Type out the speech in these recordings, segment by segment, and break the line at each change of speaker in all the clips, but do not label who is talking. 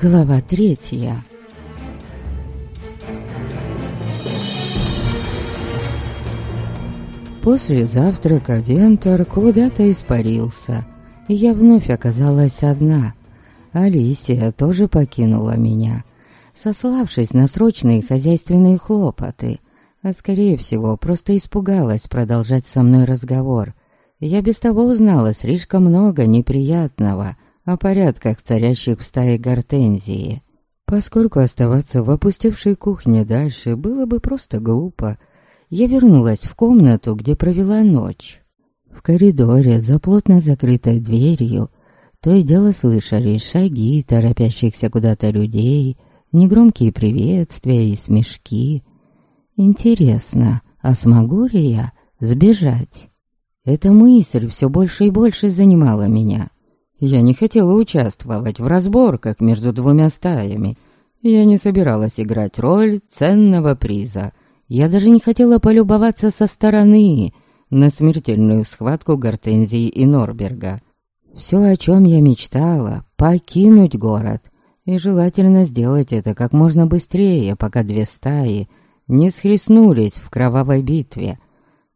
Глава третья. После завтрака Вентор куда-то испарился, и я вновь оказалась одна. Алисия тоже покинула меня, сославшись на срочные хозяйственные хлопоты, а скорее всего просто испугалась продолжать со мной разговор. Я без того узнала слишком много неприятного — о порядках, царящих в стае гортензии. Поскольку оставаться в опустевшей кухне дальше было бы просто глупо, я вернулась в комнату, где провела ночь. В коридоре, за плотно закрытой дверью, то и дело слышали шаги торопящихся куда-то людей, негромкие приветствия и смешки. Интересно, а смогу ли я сбежать? Эта мысль все больше и больше занимала меня. Я не хотела участвовать в разборках между двумя стаями. Я не собиралась играть роль ценного приза. Я даже не хотела полюбоваться со стороны на смертельную схватку Гортензии и Норберга. Все, о чем я мечтала, покинуть город. И желательно сделать это как можно быстрее, пока две стаи не схлестнулись в кровавой битве.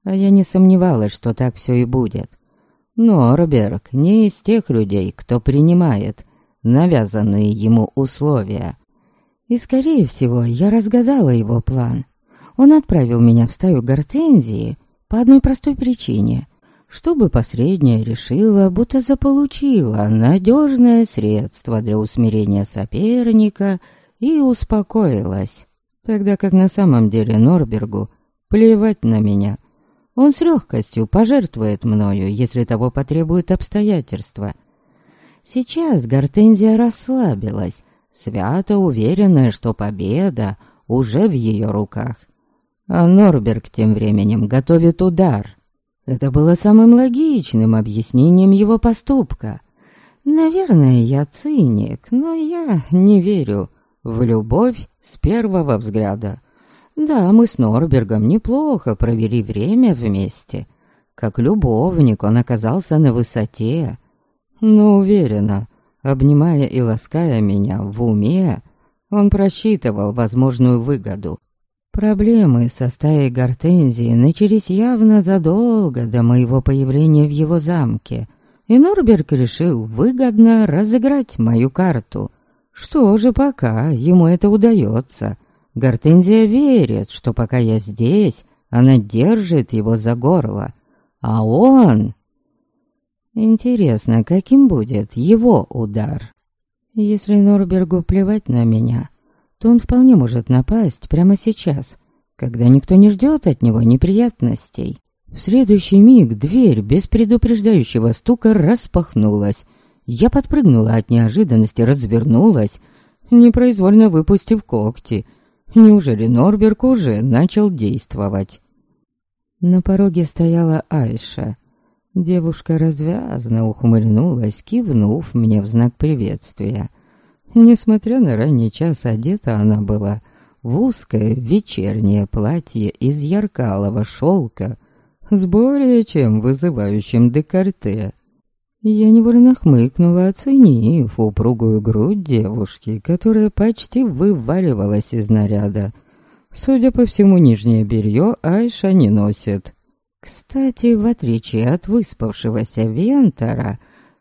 А я не сомневалась, что так все и будет. Норберг не из тех людей, кто принимает навязанные ему условия. И, скорее всего, я разгадала его план. Он отправил меня в стаю гортензии по одной простой причине. Чтобы посредняя решила, будто заполучила надежное средство для усмирения соперника и успокоилась. Тогда как на самом деле Норбергу плевать на меня — он с легкостью пожертвует мною, если того потребуют обстоятельства. Сейчас Гортензия расслабилась, свято уверенная, что победа уже в ее руках. А Норберг тем временем готовит удар. Это было самым логичным объяснением его поступка. Наверное, я циник, но я не верю в любовь с первого взгляда. Да, мы с Норбергом неплохо провели время вместе. Как любовник он оказался на высоте. Но уверена, обнимая и лаская меня в уме, он просчитывал возможную выгоду. Проблемы со стаей гортензии начались явно задолго до моего появления в его замке, и Норберг решил выгодно разыграть мою карту. Что же пока ему это удается — Гортензия верит, что пока я здесь, она держит его за горло. А он... Интересно, каким будет его удар? Если Норбергу плевать на меня, то он вполне может напасть прямо сейчас, когда никто не ждет от него неприятностей. В следующий миг дверь без предупреждающего стука распахнулась. Я подпрыгнула от неожиданности, развернулась, непроизвольно выпустив когти — Неужели Норберг уже начал действовать? На пороге стояла Айша. Девушка развязно ухмыльнулась, кивнув мне в знак приветствия. Несмотря на ранний час, одета она была в узкое вечернее платье из яркалого шелка с более чем вызывающим декольте. Я невольно хмыкнула, оценив упругую грудь девушки, которая почти вываливалась из наряда. Судя по всему, нижнее белье Айша не носит. Кстати, в отличие от выспавшегося Вентора,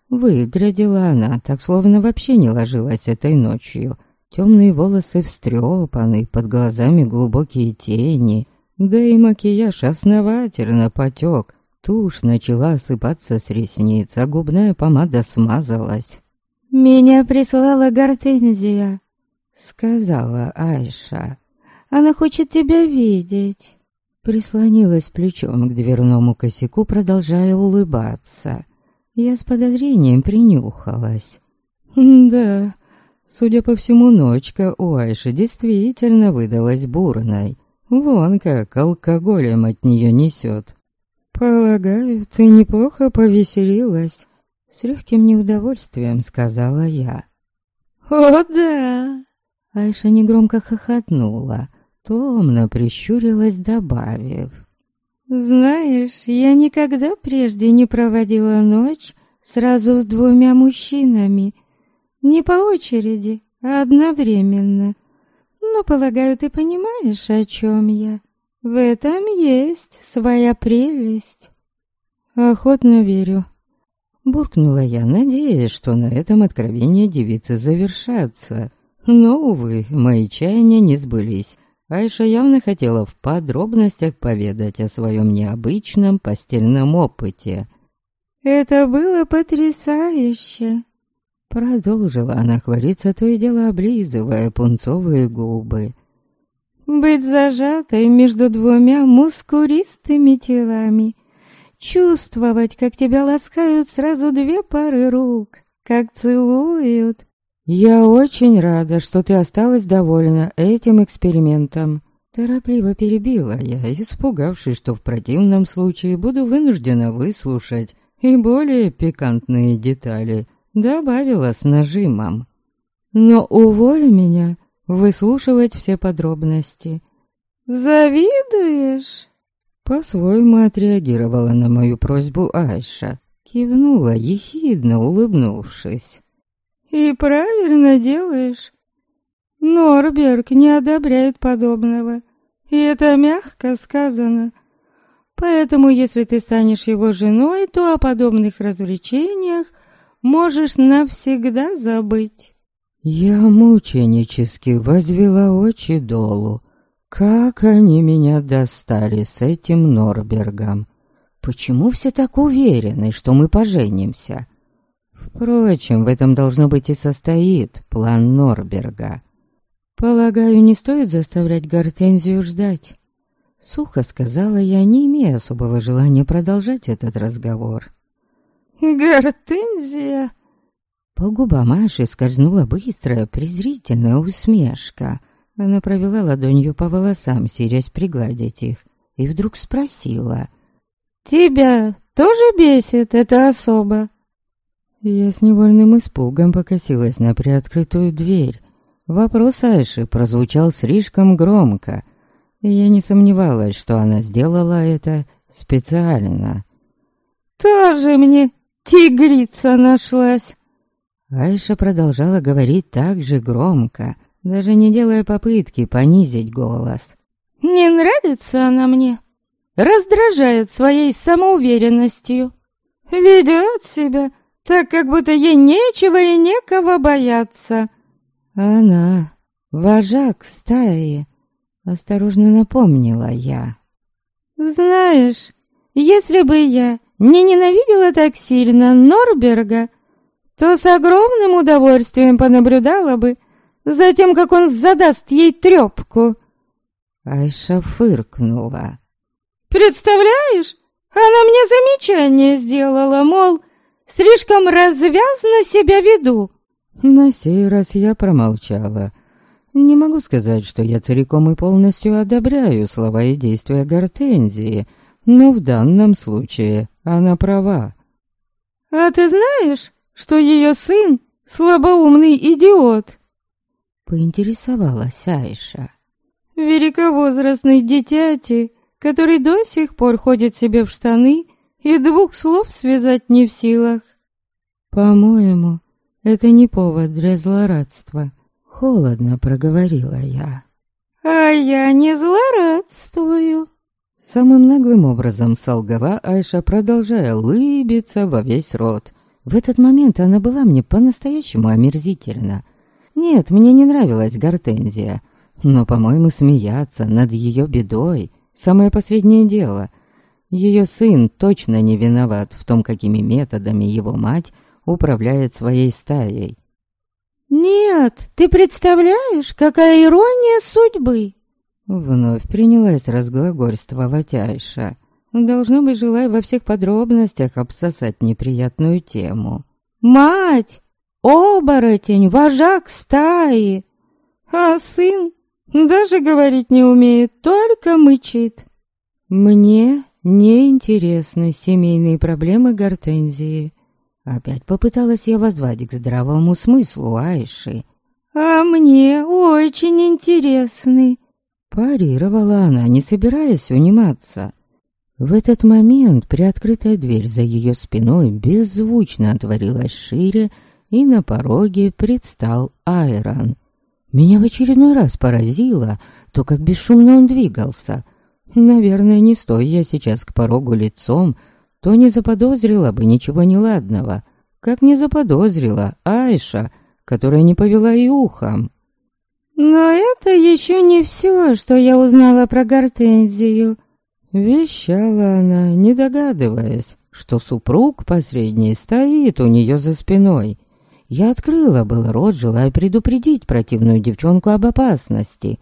выглядела она так, словно вообще не ложилась этой ночью. Темные волосы встрепаны, под глазами глубокие тени, да и макияж основательно потек, Тушь начала осыпаться с ресниц, а губная помада смазалась.
«Меня прислала Гортензия», —
сказала Айша.
«Она хочет тебя видеть».
Прислонилась плечом к дверному косяку, продолжая улыбаться. Я с подозрением принюхалась. «Да, судя по всему, ночка у Айши действительно выдалась бурной. Вон как алкоголем от нее несет. «Полагаю, ты неплохо повеселилась», — с легким неудовольствием сказала я.
«О, да!»
Айша негромко хохотнула, томно прищурилась, добавив.
«Знаешь, я никогда прежде не проводила ночь сразу с двумя мужчинами. Не по очереди, одновременно. Но, полагаю, ты понимаешь, о чем я. В этом есть своя прелесть.
Охотно верю. Буркнула я, надеясь, что на этом откровения девицы завершатся. Но, увы, мои чаяния не сбылись. Айша явно хотела в подробностях поведать о своем необычном постельном опыте.
«Это было потрясающе!»
Продолжила она хвалиться, то и дело облизывая пунцовые губы.
«Быть зажатой между двумя мускуристыми телами, чувствовать, как тебя ласкают сразу две пары рук, как целуют,
«Я очень рада, что ты осталась довольна этим экспериментом». Торопливо перебила я, испугавшись, что в противном случае буду вынуждена выслушать и более пикантные детали, добавила с нажимом. «Но уволь меня выслушивать все подробности».
«Завидуешь?»
По-своему отреагировала на мою просьбу Айша, кивнула, ехидно улыбнувшись.
И правильно делаешь. Норберг не одобряет подобного. И это мягко сказано. Поэтому, если ты станешь его женой, то о подобных развлечениях можешь навсегда забыть.
Я мученически возвела очи долу. Как они меня достали с этим Норбергом. Почему все так уверены, что мы поженимся? Впрочем, в этом должно быть и состоит план Норберга. Полагаю, не стоит заставлять Гортензию ждать. Сухо сказала я, не имея особого желания продолжать этот разговор.
«Гортензия!»
По губам Маши скользнула быстрая, презрительная усмешка. Она провела ладонью по волосам, сирясь пригладить их, и вдруг спросила.
«Тебя тоже бесит эта особа?»
Я с невольным испугом покосилась на приоткрытую дверь. Вопрос Айши прозвучал слишком громко, и я не сомневалась, что она сделала это специально.
«Тоже мне тигрица нашлась!»
Айша продолжала говорить так же громко, даже не делая попытки понизить голос.
«Не нравится она мне, раздражает своей самоуверенностью, ведет себя так как будто ей нечего и некого бояться.
Она вожак стаи, осторожно напомнила я.
Знаешь, если бы я не ненавидела так сильно Норберга, то с огромным удовольствием понаблюдала бы за тем, как он задаст ей трепку.
Айша фыркнула.
«Представляешь, она мне замечание сделала, мол, Слишком развязно себя веду».
На сей раз я промолчала. Не могу сказать, что я целиком и полностью одобряю слова и действия Гортензии, но в данном случае она права.
«А ты знаешь, что ее сын — слабоумный идиот?»
Поинтересовалась Айша.
«Великовозрастный дитяти, который до сих пор ходит себе в штаны и двух слов связать не в силах.
По-моему, это не повод для злорадства. Холодно проговорила я.
А я не злорадствую.
Самым наглым образом солгала Айша, продолжая лыбиться во весь рот. В этот момент она была мне по-настоящему омерзительна. Нет, мне не нравилась Гортензия, но, по-моему, смеяться над ее бедой — самое последнее дело — ее сын точно не виноват в том, какими методами его мать управляет своей стаей.
«Нет, ты представляешь, какая ирония судьбы!»
Вновь принялась разглагольствовать Айша. Должно быть, желая во всех подробностях обсосать неприятную тему.
«Мать! Оборотень! Вожак стаи! А сын даже говорить не умеет, только мычит!»
«Мне неинтересны семейные проблемы Гортензии. Опять попыталась я возвать к здравому смыслу Айши.
«А мне очень интересны», —
парировала она, не собираясь униматься. В этот момент приоткрытая дверь за ее спиной беззвучно отворилась шире, и на пороге предстал Айрон. Меня в очередной раз поразило то, как бесшумно он двигался. Наверное, не стоя я сейчас к порогу лицом, то не заподозрила бы ничего неладного, как не заподозрила Айша, которая не повела и ухом.
«Но это еще не все, что я узнала про Гортензию», —
вещала она, не догадываясь, что супруг последний стоит у нее за спиной. Я открыла был рот, желая предупредить противную девчонку об опасности,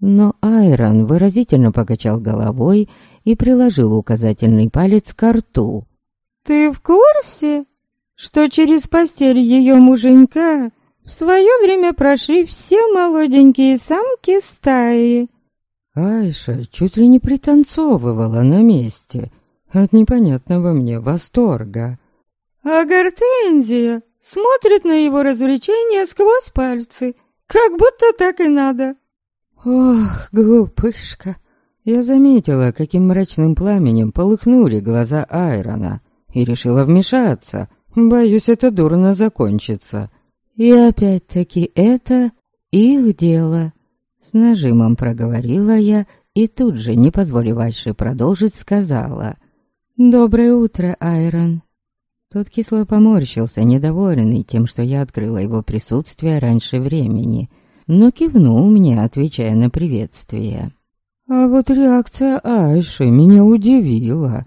но Айрон выразительно покачал головой и приложил указательный палец к рту.
«Ты в курсе, что через постель ее муженька в свое время прошли все молоденькие самки стаи?»
Айша чуть ли не пританцовывала на месте от непонятного мне восторга.
«А Гортензия смотрит на его развлечения сквозь пальцы, как будто так и надо».
«Ох, глупышка!» Я заметила, каким мрачным пламенем полыхнули глаза Айрона, и решила вмешаться. Боюсь, это дурно закончится. И опять-таки это их дело. С нажимом проговорила я и тут же, не позволив Айше продолжить, сказала. «Доброе утро, Айрон». Тот кисло поморщился, недовольный тем, что я открыла его присутствие раньше времени, но кивнул мне, отвечая на приветствие. А вот реакция Айши меня удивила.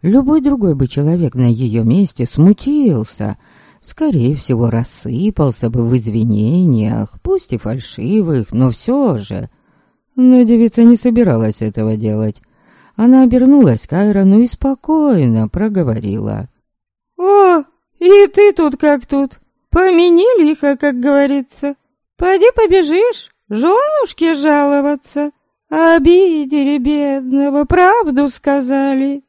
Любой другой бы человек на ее месте смутился, скорее всего, рассыпался бы в извинениях, пусть и фальшивых, но все же. Но девица не собиралась этого делать. Она обернулась к Айрону и спокойно проговорила.
«О, и ты тут как тут? Помяни лихо, как говорится. Пойди побежишь, женушке жаловаться. Обидели бедного, правду сказали».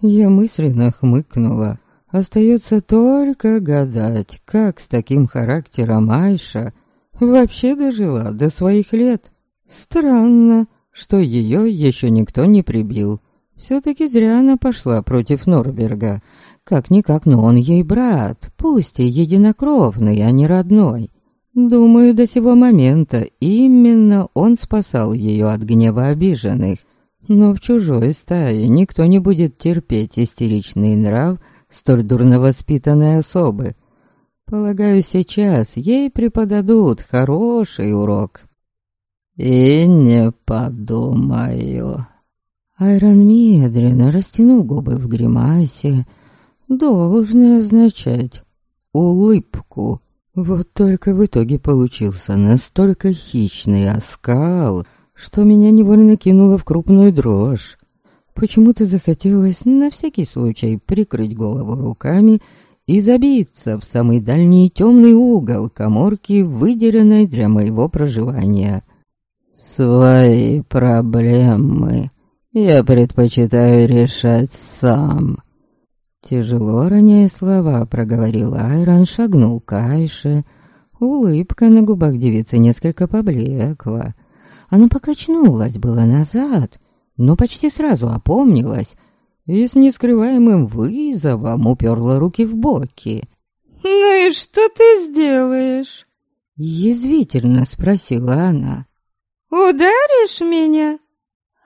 Я мысленно хмыкнула. Остается только гадать, как с таким характером Айша вообще дожила до своих лет. Странно, что ее еще никто не прибил. Все-таки зря она пошла против Норберга. Как-никак, но он ей брат, пусть и единокровный, а не родной. Думаю, до сего момента именно он спасал ее от гнева обиженных. Но в чужой стае никто не будет терпеть истеричный нрав столь дурно воспитанной особы. Полагаю, сейчас ей преподадут хороший урок. И не подумаю. Айрон медленно растянул губы в гримасе, должны означать улыбку. Вот только в итоге получился настолько хищный оскал, что меня невольно кинуло в крупную дрожь. Почему-то захотелось на всякий случай прикрыть голову руками и забиться в самый дальний темный угол коморки, выделенной для моего проживания. «Свои проблемы я предпочитаю решать сам», Тяжело роняя слова, проговорил Айрон, шагнул к Айше. Улыбка на губах девицы несколько поблекла. Она покачнулась было назад, но почти сразу опомнилась и с нескрываемым вызовом уперла руки в боки.
«Ну и что ты сделаешь?»
Язвительно спросила она.
«Ударишь меня?»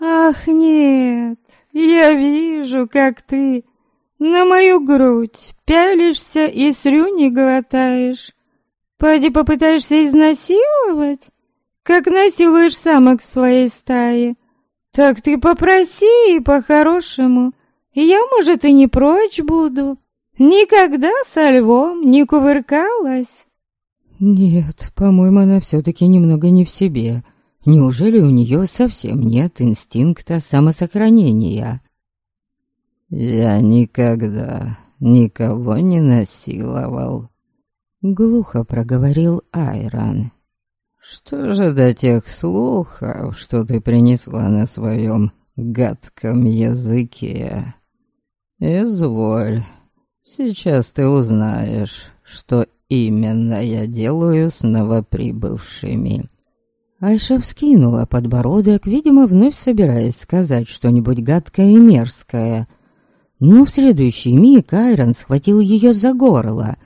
«Ах, нет, я вижу, как ты на мою грудь пялишься и слюни глотаешь. Поди попытаешься изнасиловать, как насилуешь самок своей стае. Так ты попроси по-хорошему. Я, может, и не прочь буду. Никогда со львом не кувыркалась.
Нет, по-моему, она все-таки немного не в себе. Неужели у нее совсем нет инстинкта самосохранения? «Я никогда никого не насиловал», — глухо проговорил Айрон. «Что же до тех слухов, что ты принесла на своем гадком языке? Изволь, сейчас ты узнаешь, что именно я делаю с новоприбывшими». Айша вскинула подбородок, видимо, вновь собираясь сказать что-нибудь гадкое и мерзкое — но в следующий миг Айрон схватил ее за горло.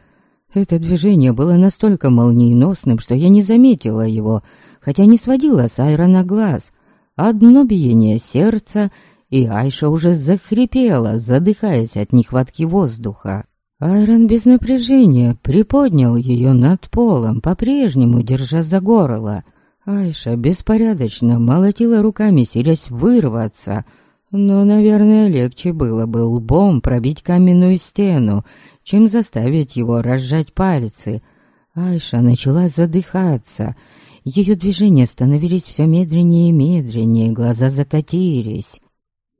Это движение было настолько молниеносным, что я не заметила его, хотя не сводила с Айрона глаз. Одно биение сердца, и Айша уже захрипела, задыхаясь от нехватки воздуха. Айрон без напряжения приподнял ее над полом, по-прежнему держа за горло. Айша беспорядочно молотила руками, силясь вырваться, но, наверное, легче было бы лбом пробить каменную стену, чем заставить его разжать пальцы. Айша начала задыхаться. Ее движения становились все медленнее и медленнее, глаза закатились.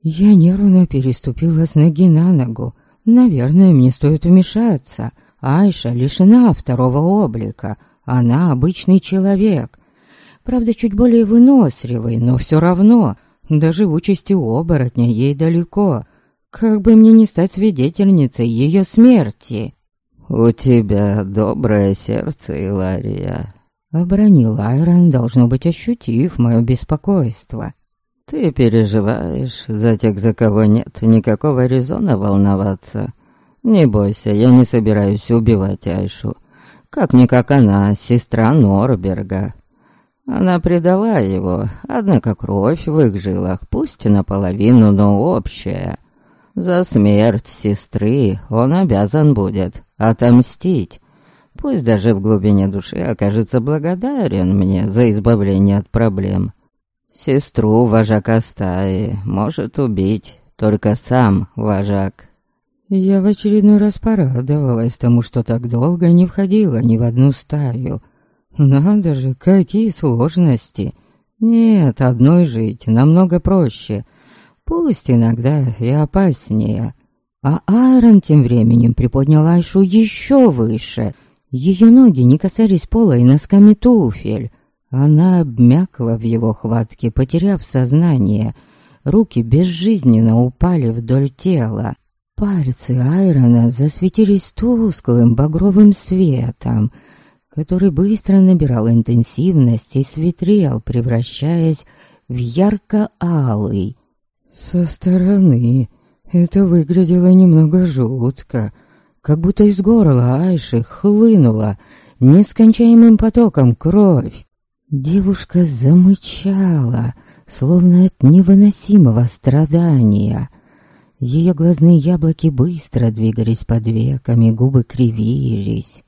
Я нервно переступила с ноги на ногу. Наверное, мне стоит вмешаться. Айша лишена второго облика. Она обычный человек. Правда, чуть более выносливый, но все равно. До живучести оборотня ей далеко. Как бы мне не стать свидетельницей ее смерти.
«У тебя доброе сердце, Илария», —
обронил Айрон, должно быть, ощутив мое беспокойство.
«Ты переживаешь за тех, за кого нет никакого резона волноваться. Не бойся, я не собираюсь убивать Айшу. Как-никак она сестра Норберга. Она предала его, однако кровь в их жилах, пусть наполовину, но общая. За смерть сестры он обязан будет отомстить. Пусть даже в глубине души окажется благодарен мне за избавление от проблем. Сестру вожака стаи может убить только сам вожак.
Я в очередной раз порадовалась тому, что так долго не входила ни в одну стаю. Надо же, какие сложности. Нет, одной жить намного проще — пусть иногда и опаснее. А Аарон тем временем приподнял Айшу еще выше. Ее ноги не касались пола и носками туфель. Она обмякла в его хватке, потеряв сознание. Руки безжизненно упали вдоль тела. Пальцы Айрона засветились тусклым багровым светом, который быстро набирал интенсивность и светрел, превращаясь в ярко-алый, со стороны это выглядело немного жутко, как будто из горла Айши хлынула нескончаемым потоком кровь. Девушка замычала, словно от невыносимого страдания. Ее глазные яблоки быстро двигались под веками, губы кривились.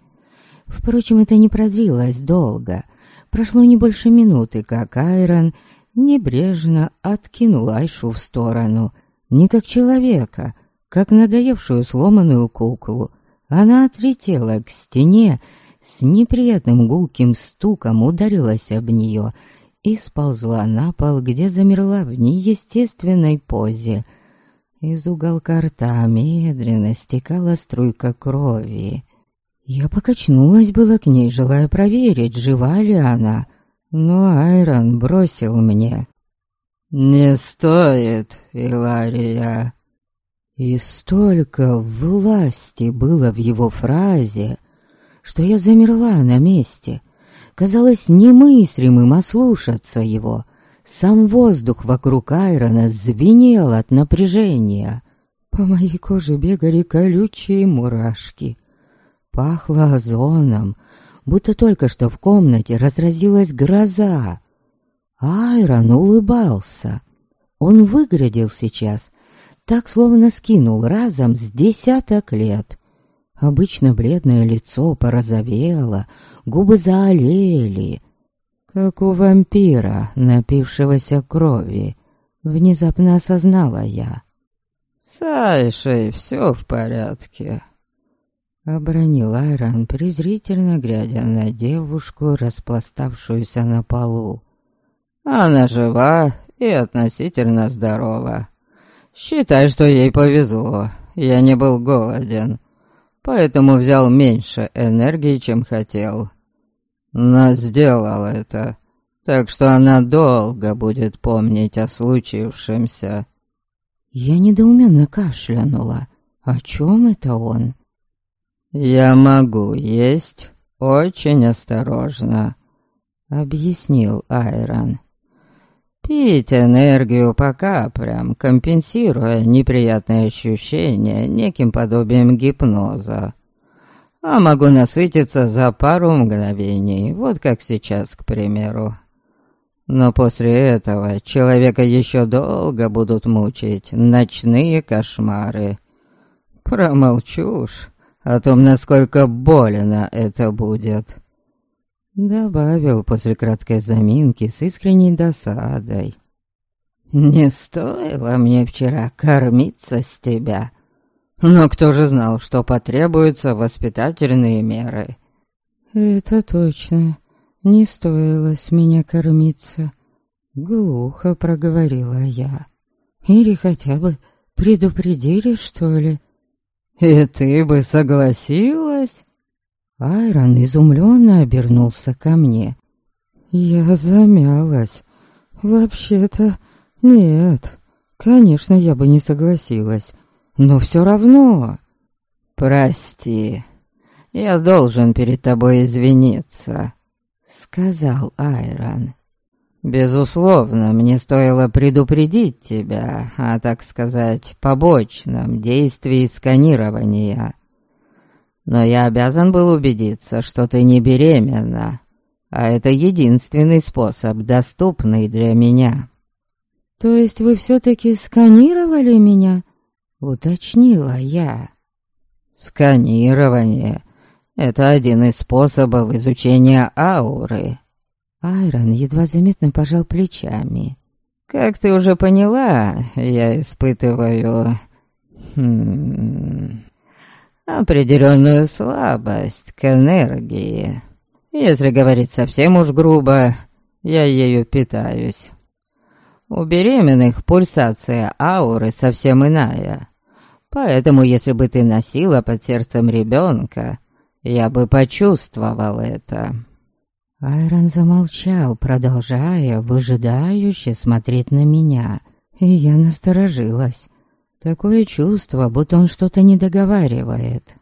Впрочем, это не продлилось долго. Прошло не больше минуты, как Айрон небрежно откинул Айшу в сторону, не как человека, как надоевшую сломанную куклу. Она отлетела к стене, с неприятным гулким стуком ударилась об нее и сползла на пол, где замерла в неестественной позе. Из уголка рта медленно стекала струйка крови. Я покачнулась было к ней, желая проверить, жива ли она, но Айрон бросил мне. «Не стоит, Илария!» И столько власти было в его фразе, что я замерла на месте. Казалось немыслимым ослушаться его. Сам воздух вокруг Айрона звенел от напряжения. По моей коже бегали колючие мурашки. Пахло озоном, будто только что в комнате разразилась гроза. Айрон улыбался. Он выглядел сейчас так, словно скинул разом с десяток лет. Обычно бледное лицо порозовело, губы заолели, как у вампира, напившегося крови. Внезапно осознала я.
«С все в порядке»,
Обронил Айрон, презрительно глядя на девушку, распластавшуюся на полу.
«Она жива и относительно здорова. Считай, что ей повезло. Я не был голоден, поэтому взял меньше энергии, чем хотел. Но сделал это, так что она долго будет помнить о случившемся».
Я недоуменно кашлянула. «О чем это он?»
«Я могу есть очень осторожно», — объяснил Айрон. «Пить энергию по каплям, компенсируя неприятные ощущения неким подобием гипноза. а могу насытиться за пару мгновений, вот как сейчас, к примеру. Но после этого человека еще долго будут мучить ночные кошмары. Промолчу уж о том, насколько больно это будет. Добавил после краткой заминки с искренней досадой. «Не стоило мне вчера кормиться с тебя. Но кто же знал, что потребуются воспитательные меры?»
«Это точно. Не стоило с меня кормиться», — глухо проговорила я. «Или хотя бы предупредили, что ли?»
«И ты бы согласилась?»
Айрон изумленно обернулся ко мне. Я замялась. «Вообще-то нет, конечно, я бы не согласилась, но все равно...»
«Прости, я должен перед тобой извиниться», — сказал Айрон. «Безусловно, мне стоило предупредить тебя о, так сказать, побочном действии сканирования. Но я обязан был убедиться, что ты не беременна, а это единственный способ, доступный для меня».
«То есть вы все-таки сканировали меня?» — уточнила я.
«Сканирование — это один из способов изучения ауры».
Айрон едва заметно пожал плечами.
«Как ты уже поняла, я испытываю... Хм, определенную слабость к энергии. Если говорить совсем уж грубо, я ею питаюсь». У беременных пульсация ауры совсем иная. Поэтому, если бы ты носила под сердцем ребенка, я бы почувствовал это».
Айрон замолчал, продолжая выжидающе смотреть на меня, и я насторожилась. Такое чувство, будто он что-то не договаривает.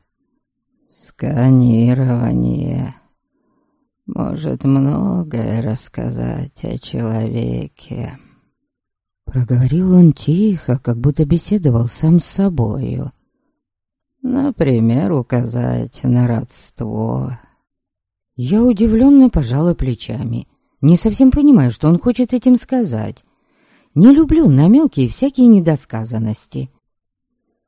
«Сканирование может многое рассказать о человеке».
Проговорил он тихо, как будто беседовал сам с собою.
Например, указать на родство.
Я удивленно пожала плечами. Не совсем понимаю, что он хочет этим сказать. Не люблю намеки и всякие недосказанности.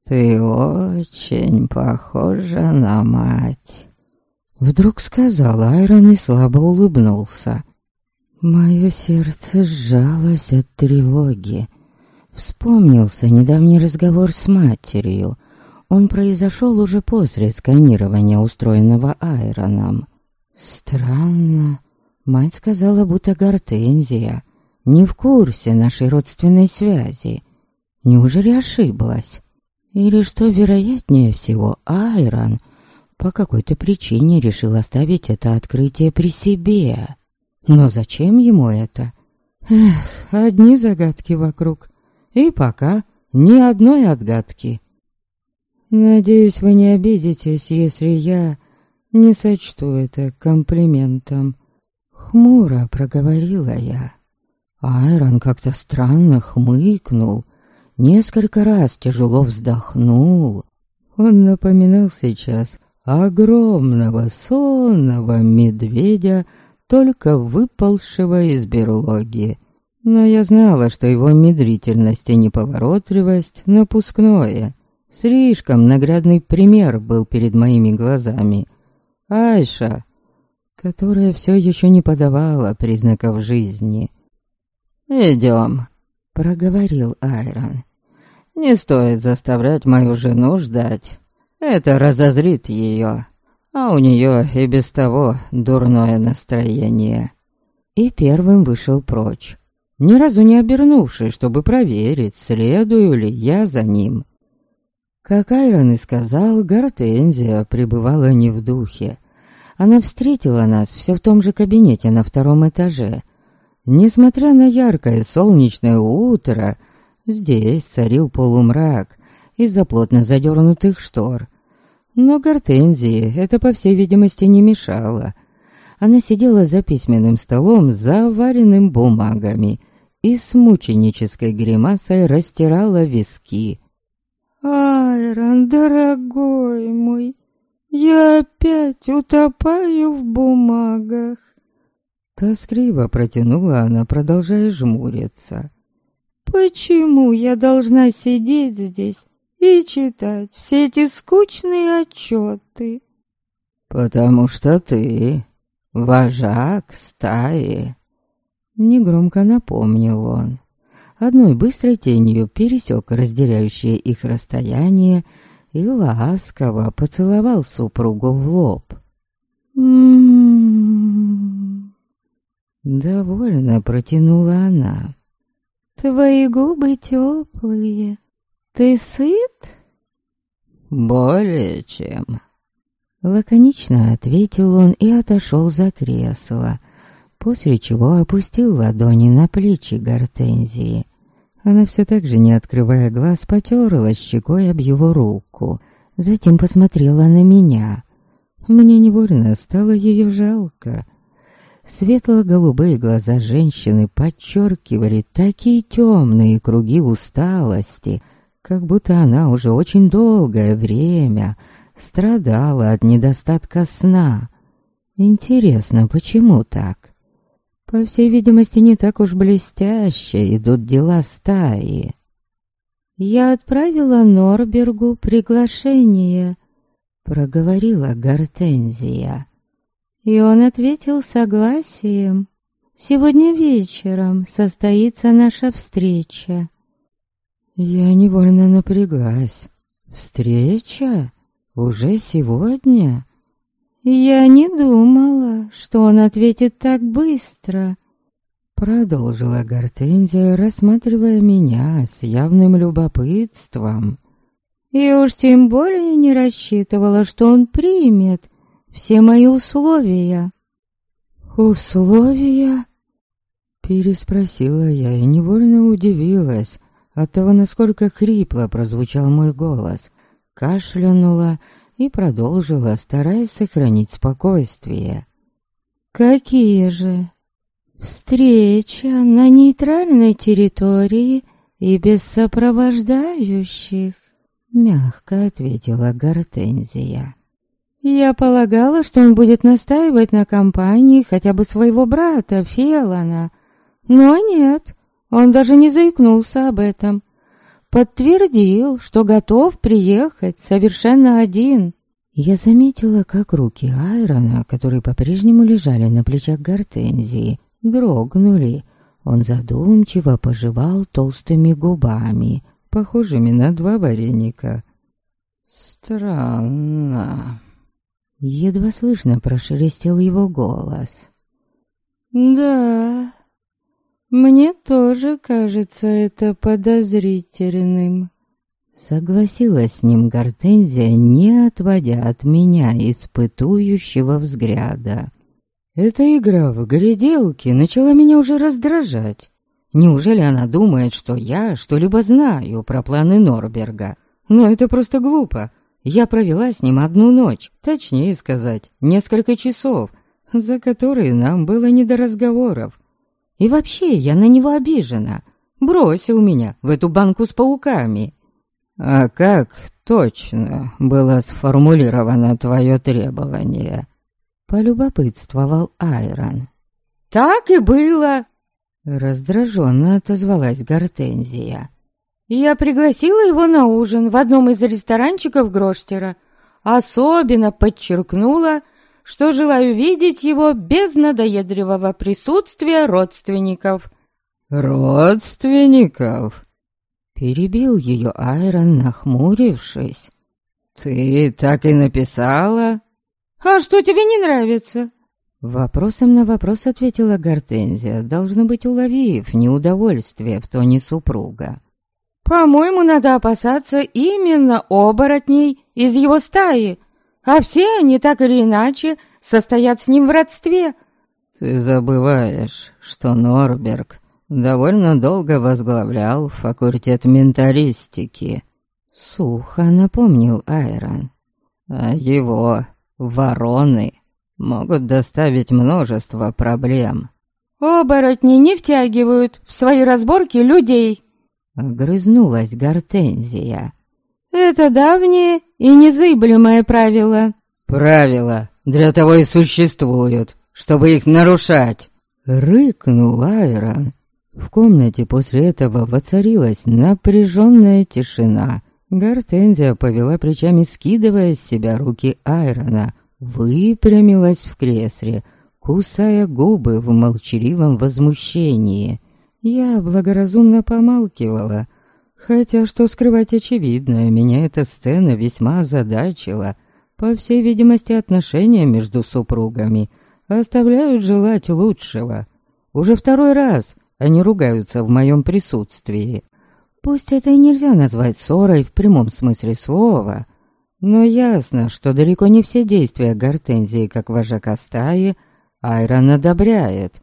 «Ты очень похожа на мать», —
вдруг сказал Айрон и слабо улыбнулся. Мое сердце сжалось от тревоги. Вспомнился недавний разговор с матерью. Он произошел уже после сканирования, устроенного Айроном. Странно. Мать сказала, будто Гортензия не в курсе нашей родственной связи. Неужели ошиблась? Или, что вероятнее всего, Айрон по какой-то причине решил оставить это открытие при себе? Но зачем ему это? Эх, одни загадки вокруг. И пока ни одной отгадки. Надеюсь, вы не обидитесь, если я не сочту это комплиментом. Хмуро проговорила я. Айрон как-то странно хмыкнул, несколько раз тяжело вздохнул. Он напоминал сейчас огромного сонного медведя, только выползшего из берлоги. Но я знала, что его медрительность и неповоротливость напускное. Слишком наглядный пример был перед моими глазами. Айша, которая все еще не подавала признаков жизни.
«Идем», — проговорил Айрон. «Не стоит заставлять мою жену ждать. Это разозлит ее» а у нее и без того дурное настроение.
И первым вышел прочь, ни разу не обернувшись, чтобы проверить, следую ли я за ним. Как Айрон и сказал, Гортензия пребывала не в духе. Она встретила нас все в том же кабинете на втором этаже. Несмотря на яркое солнечное утро, здесь царил полумрак из-за плотно задернутых штор, но Гортензии это, по всей видимости, не мешало. Она сидела за письменным столом, заваренным бумагами, и с мученической гримасой растирала виски. «Айрон, дорогой мой,
Я опять утопаю в бумагах.
Тоскливо протянула она, продолжая жмуриться.
Почему я должна сидеть здесь и читать все эти скучные отчеты?
Потому что ты вожак стаи. Негромко напомнил он. Одной быстрой тенью пересек разделяющее их расстояние и ласково поцеловал супругу в лоб. Довольно протянула она.
«Твои губы теплые. Ты сыт?»
«Более чем». Лаконично ответил он и отошел за кресло, после чего опустил ладони на плечи Гортензии. Она все так же, не открывая глаз, потерла щекой об его руку, затем посмотрела на меня. Мне невольно стало ее жалко. Светло-голубые глаза женщины подчеркивали такие темные круги усталости, как будто она уже очень долгое время страдала от недостатка сна. Интересно, почему так? По всей видимости, не так уж блестяще идут дела стаи.
«Я отправила Норбергу приглашение», — проговорила Гортензия. И он ответил согласием. «Сегодня вечером состоится наша встреча».
Я невольно напряглась. «Встреча? Уже сегодня?»
«Я не думала, что он ответит так быстро», —
продолжила Гортензия, рассматривая меня с явным любопытством.
«И уж тем более не рассчитывала, что он примет все мои условия».
«Условия?» Переспросила я и невольно удивилась от того, насколько хрипло прозвучал мой голос. Кашлянула и продолжила, стараясь сохранить спокойствие.
«Какие же?» «Встреча на нейтральной территории и без сопровождающих», — мягко ответила Гортензия. «Я полагала, что он будет настаивать на компании хотя бы своего брата Фелана, но нет, он даже не заикнулся об этом подтвердил, что готов приехать совершенно один.
Я заметила, как руки Айрона, которые по-прежнему лежали на плечах Гортензии, дрогнули. Он задумчиво пожевал толстыми губами, похожими на два вареника. «Странно...» Едва слышно прошелестел его голос.
«Да, мне тоже кажется это подозрительным.
Согласилась с ним Гортензия, не отводя от меня испытующего взгляда. Эта игра в гляделки начала меня уже раздражать. Неужели она думает, что я что-либо знаю про планы Норберга? Но это просто глупо. Я провела с ним одну ночь, точнее сказать, несколько часов, за которые нам было не до разговоров. И вообще я на него обижена. Бросил меня в эту банку с пауками. А как точно было сформулировано твое требование? Полюбопытствовал Айрон.
Так и было.
Раздраженно отозвалась Гортензия.
Я пригласила его на ужин в одном из ресторанчиков Гроштера. Особенно подчеркнула, что желаю видеть его без надоедливого присутствия родственников».
«Родственников?» Перебил ее Айрон, нахмурившись. «Ты так и написала?»
«А что тебе не нравится?»
Вопросом на вопрос ответила Гортензия, должно быть, уловив неудовольствие в тоне супруга.
«По-моему, надо опасаться именно оборотней из его стаи, а все они так или иначе состоят с ним в родстве.
Ты забываешь, что Норберг довольно долго возглавлял факультет менталистики. Сухо напомнил Айрон. А его вороны могут доставить множество проблем.
«Оборотни не втягивают в свои разборки людей», —
огрызнулась Гортензия.
Это давнее и незыблемое правило.
Правила для того и существуют, чтобы их нарушать!» Рыкнул Айрон. В комнате после этого воцарилась напряженная тишина. Гортензия повела плечами, скидывая с себя руки Айрона, выпрямилась в кресле, кусая губы в молчаливом возмущении. Я благоразумно помалкивала, хотя, что скрывать очевидное, меня эта сцена весьма озадачила. По всей видимости, отношения между супругами оставляют желать лучшего. Уже второй раз они ругаются в моем присутствии. Пусть это и нельзя назвать ссорой в прямом смысле слова, но ясно, что далеко не все действия Гортензии, как вожака стаи, Айрон одобряет.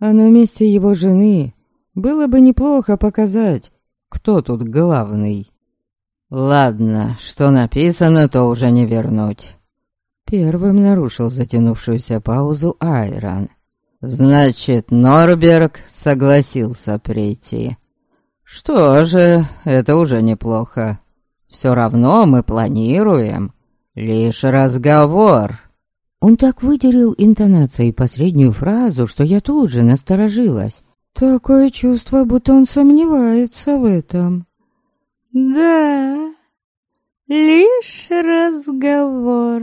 А на месте его жены было бы неплохо показать, кто тут главный. Ладно, что написано, то уже не вернуть. Первым нарушил затянувшуюся паузу Айрон. Значит, Норберг согласился прийти. Что же, это уже неплохо. Все равно мы планируем. Лишь разговор. Он так выделил интонацией последнюю фразу, что я тут же насторожилась.
Такое чувство, будто он сомневается в этом. Да, лишь разговор.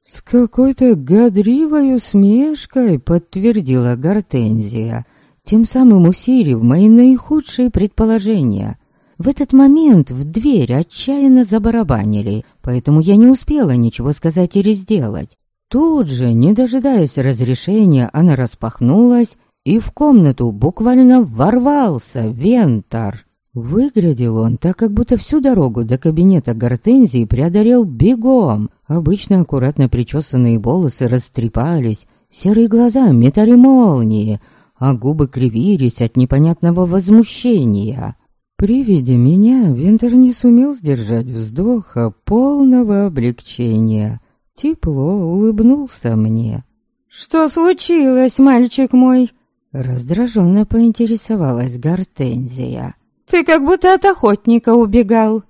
С какой-то гадривой усмешкой подтвердила Гортензия, тем самым усилив мои наихудшие предположения. В этот момент в дверь отчаянно забарабанили, поэтому я не успела ничего сказать или сделать. Тут же, не дожидаясь разрешения, она распахнулась, и в комнату буквально ворвался Вентар. Выглядел он так, как будто всю дорогу до кабинета Гортензии преодолел бегом. Обычно аккуратно причесанные волосы растрепались, серые глаза метали молнии, а губы кривились от непонятного возмущения. При виде меня Вентер не сумел сдержать вздоха полного облегчения. Тепло улыбнулся мне.
«Что случилось, мальчик мой?»
Раздраженно поинтересовалась Гортензия.
«Ты как будто от охотника убегал».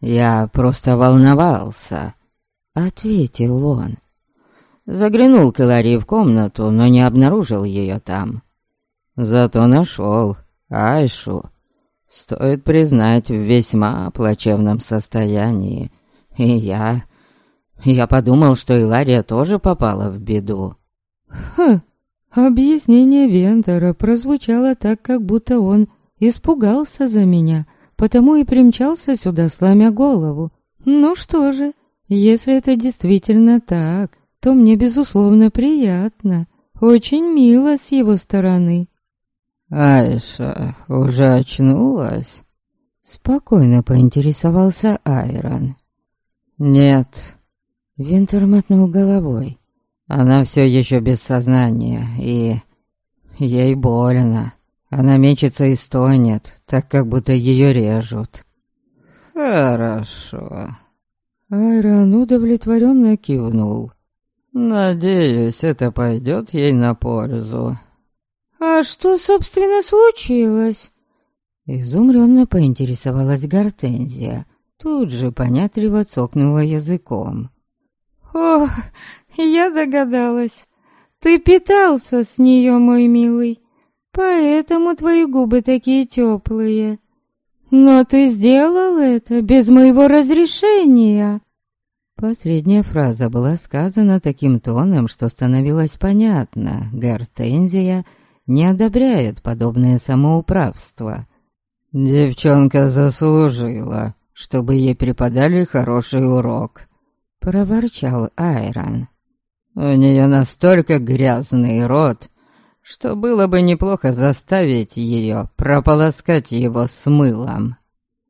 «Я просто волновался», — ответил он. Заглянул к Иларии в комнату, но не обнаружил ее там. Зато нашел Айшу. Стоит признать, в весьма плачевном состоянии. И я... Я подумал, что Илария тоже попала в беду.
«Хм, Объяснение Вентера прозвучало так, как будто он испугался за меня, потому и примчался сюда, сломя голову. Ну что же, если это действительно так, то мне, безусловно, приятно. Очень мило с его стороны.
«Айша уже очнулась?»
Спокойно поинтересовался Айрон.
«Нет».
Винтер мотнул головой.
Она все еще без сознания, и... Ей больно. Она мечется и стонет, так как будто ее режут. Хорошо.
Айрон удовлетворенно кивнул.
Надеюсь, это пойдет ей на пользу.
А что, собственно, случилось?
Изумренно поинтересовалась Гортензия. Тут же понятливо цокнула языком.
«Ох, я догадалась. Ты питался с нее, мой милый, поэтому твои губы такие теплые. Но ты сделал это без моего разрешения».
Последняя фраза была сказана таким тоном, что становилось понятно. Гортензия не одобряет подобное самоуправство.
«Девчонка заслужила, чтобы ей преподали хороший урок», —
проворчал Айрон.
У нее настолько грязный рот, что было бы неплохо заставить ее прополоскать его с мылом.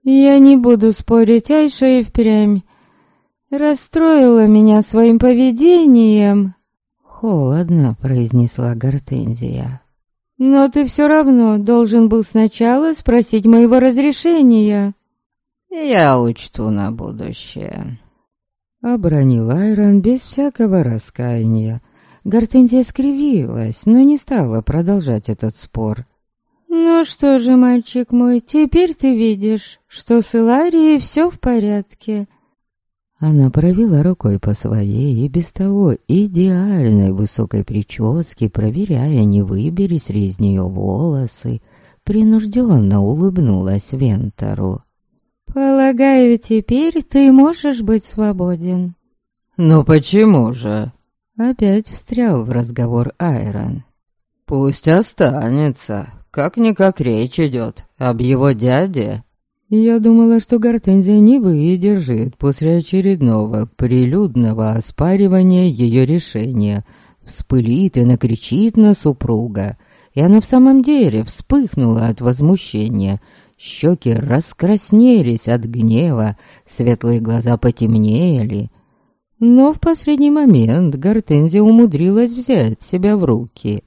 «Я не буду спорить, Айша и впрямь. Расстроила меня своим поведением», —
холодно произнесла Гортензия.
«Но ты все равно должен был сначала спросить моего разрешения».
«Я учту на будущее»,
Обронил Айрон без всякого раскаяния. Гортензия скривилась, но не стала продолжать этот спор.
«Ну что же, мальчик мой, теперь ты видишь, что с Иларией все в порядке».
Она провела рукой по своей и без того идеальной высокой прическе, проверяя, не выберись ли из нее волосы, принужденно улыбнулась Вентору.
«Полагаю, теперь ты можешь быть свободен».
«Ну почему же?»
Опять встрял в разговор Айрон.
«Пусть останется. Как-никак речь идет об его дяде».
Я думала, что Гортензия не выдержит после очередного прилюдного оспаривания ее решения. Вспылит и накричит на супруга. И она в самом деле вспыхнула от возмущения. Щеки раскраснелись от гнева, светлые глаза потемнели. Но в последний момент Гортензия умудрилась взять себя в руки.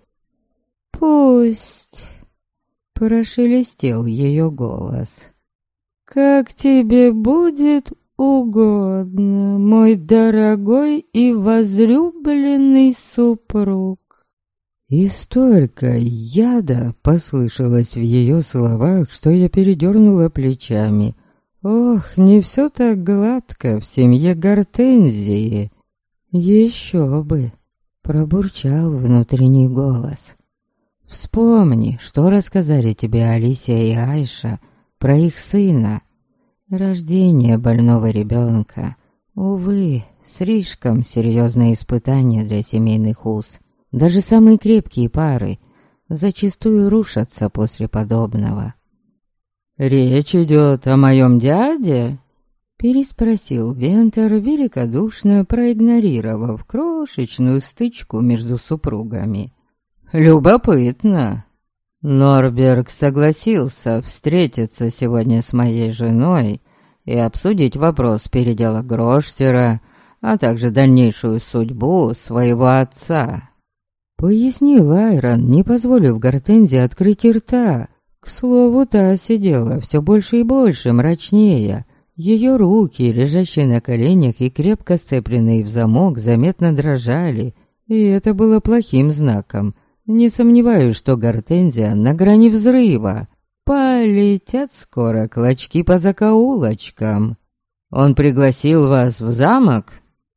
«Пусть...»
— прошелестел ее голос.
«Как тебе будет угодно, мой дорогой и возлюбленный супруг».
И столько яда послышалось в ее словах, что я передернула плечами. Ох, не все так гладко в семье Гортензии. Еще бы, пробурчал внутренний голос. Вспомни, что рассказали тебе Алисия и Айша — про их сына. Рождение больного ребенка. Увы, слишком серьезное испытание для семейных уз. Даже самые крепкие пары зачастую рушатся после подобного.
«Речь идет о моем дяде?»
Переспросил Вентер, великодушно проигнорировав крошечную стычку между супругами.
«Любопытно. Норберг согласился встретиться сегодня с моей женой и обсудить вопрос передела Гроштера, а также дальнейшую судьбу своего отца.
Пояснил Айрон, не позволив Гортензе открыть рта. К слову, та сидела все больше и больше, мрачнее. Ее руки, лежащие на коленях и крепко сцепленные в замок, заметно дрожали, и это было плохим знаком — не сомневаюсь, что гортензия на грани взрыва. Полетят скоро клочки по закоулочкам.
Он пригласил вас в замок?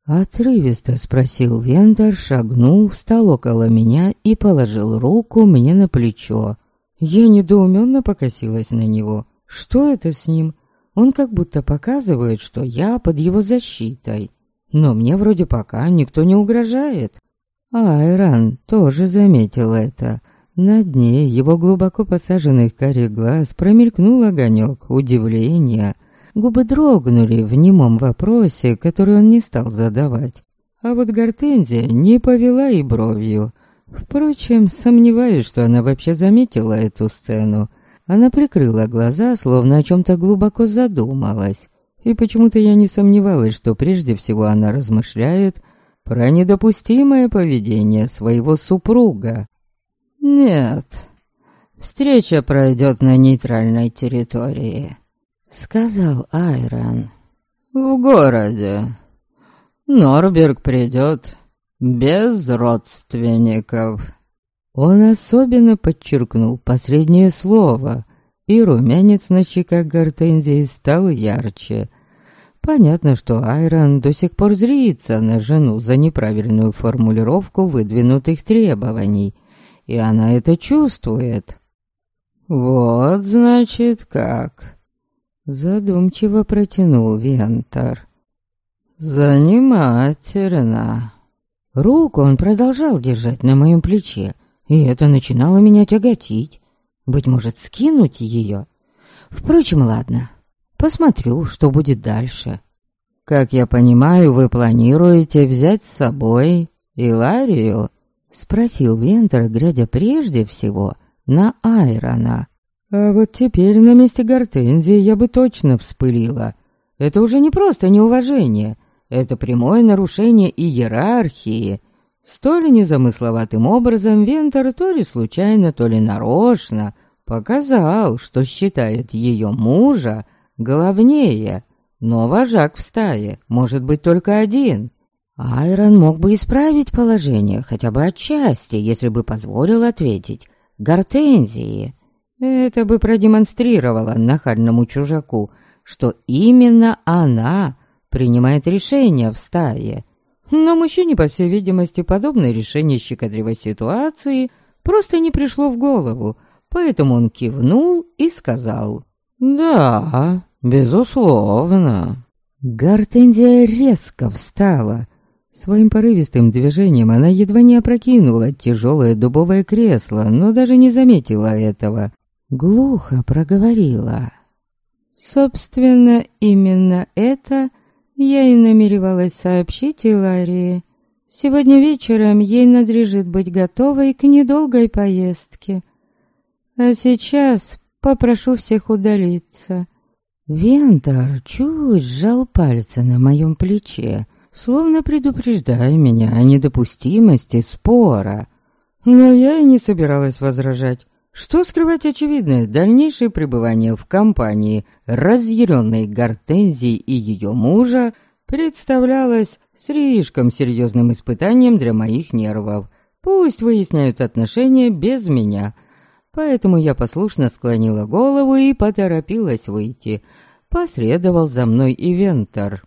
Отрывисто спросил Вендер, шагнул, встал около меня и положил руку мне на плечо. Я недоуменно покосилась на него. Что это с ним? Он как будто показывает, что я под его защитой. Но мне вроде пока никто не угрожает. Айрон тоже заметил это. На дне его глубоко посаженных карих глаз промелькнул огонек удивления. Губы дрогнули в немом вопросе, который он не стал задавать. А вот Гортензия не повела и бровью. Впрочем, сомневаюсь, что она вообще заметила эту сцену. Она прикрыла глаза, словно о чем-то глубоко задумалась. И почему-то я не сомневалась, что прежде всего она размышляет про недопустимое поведение своего супруга.
«Нет, встреча пройдет на нейтральной территории», — сказал Айрон. «В городе. Норберг придет без родственников».
Он особенно подчеркнул последнее слово, и румянец на щеках Гортензии стал ярче — Понятно, что Айрон до сих пор зрится на жену за неправильную формулировку выдвинутых требований, и она это чувствует.
«Вот, значит, как...»
Задумчиво протянул Вентор.
«Занимательно».
Руку он продолжал держать на моем плече, и это начинало меня тяготить. Быть может, скинуть ее? Впрочем, ладно, Посмотрю, что будет дальше.
Как я понимаю, вы планируете взять с собой Иларию?
Спросил Вентер, глядя прежде всего на Айрона. А вот теперь на месте Гортензии я бы точно вспылила. Это уже не просто неуважение, это прямое нарушение иерархии. Столь незамысловатым образом Вентер то ли случайно, то ли нарочно показал, что считает ее мужа главнее, но вожак в стае может быть только один. Айрон мог бы исправить положение хотя бы отчасти, если бы позволил ответить Гортензии. Это бы продемонстрировало нахальному чужаку, что именно она принимает решения в стае. Но мужчине, по всей видимости, подобное решение щекотливой ситуации просто не пришло в голову, поэтому он кивнул и сказал «Да, безусловно». Гортензия резко встала. Своим порывистым движением она едва не опрокинула тяжелое дубовое кресло, но даже не заметила этого. Глухо проговорила.
Собственно, именно это я и намеревалась сообщить Иларии. Сегодня вечером ей надлежит быть готовой к недолгой поездке. А сейчас попрошу всех удалиться.
Вентор чуть сжал пальцы на моем плече, словно предупреждая меня о недопустимости спора. Но я и не собиралась возражать. Что скрывать очевидное, дальнейшее пребывание в компании разъяренной Гортензии и ее мужа представлялось слишком серьезным испытанием для моих нервов. Пусть выясняют отношения без меня. Поэтому я послушно склонила голову и поторопилась выйти. Последовал за мной и Вентор.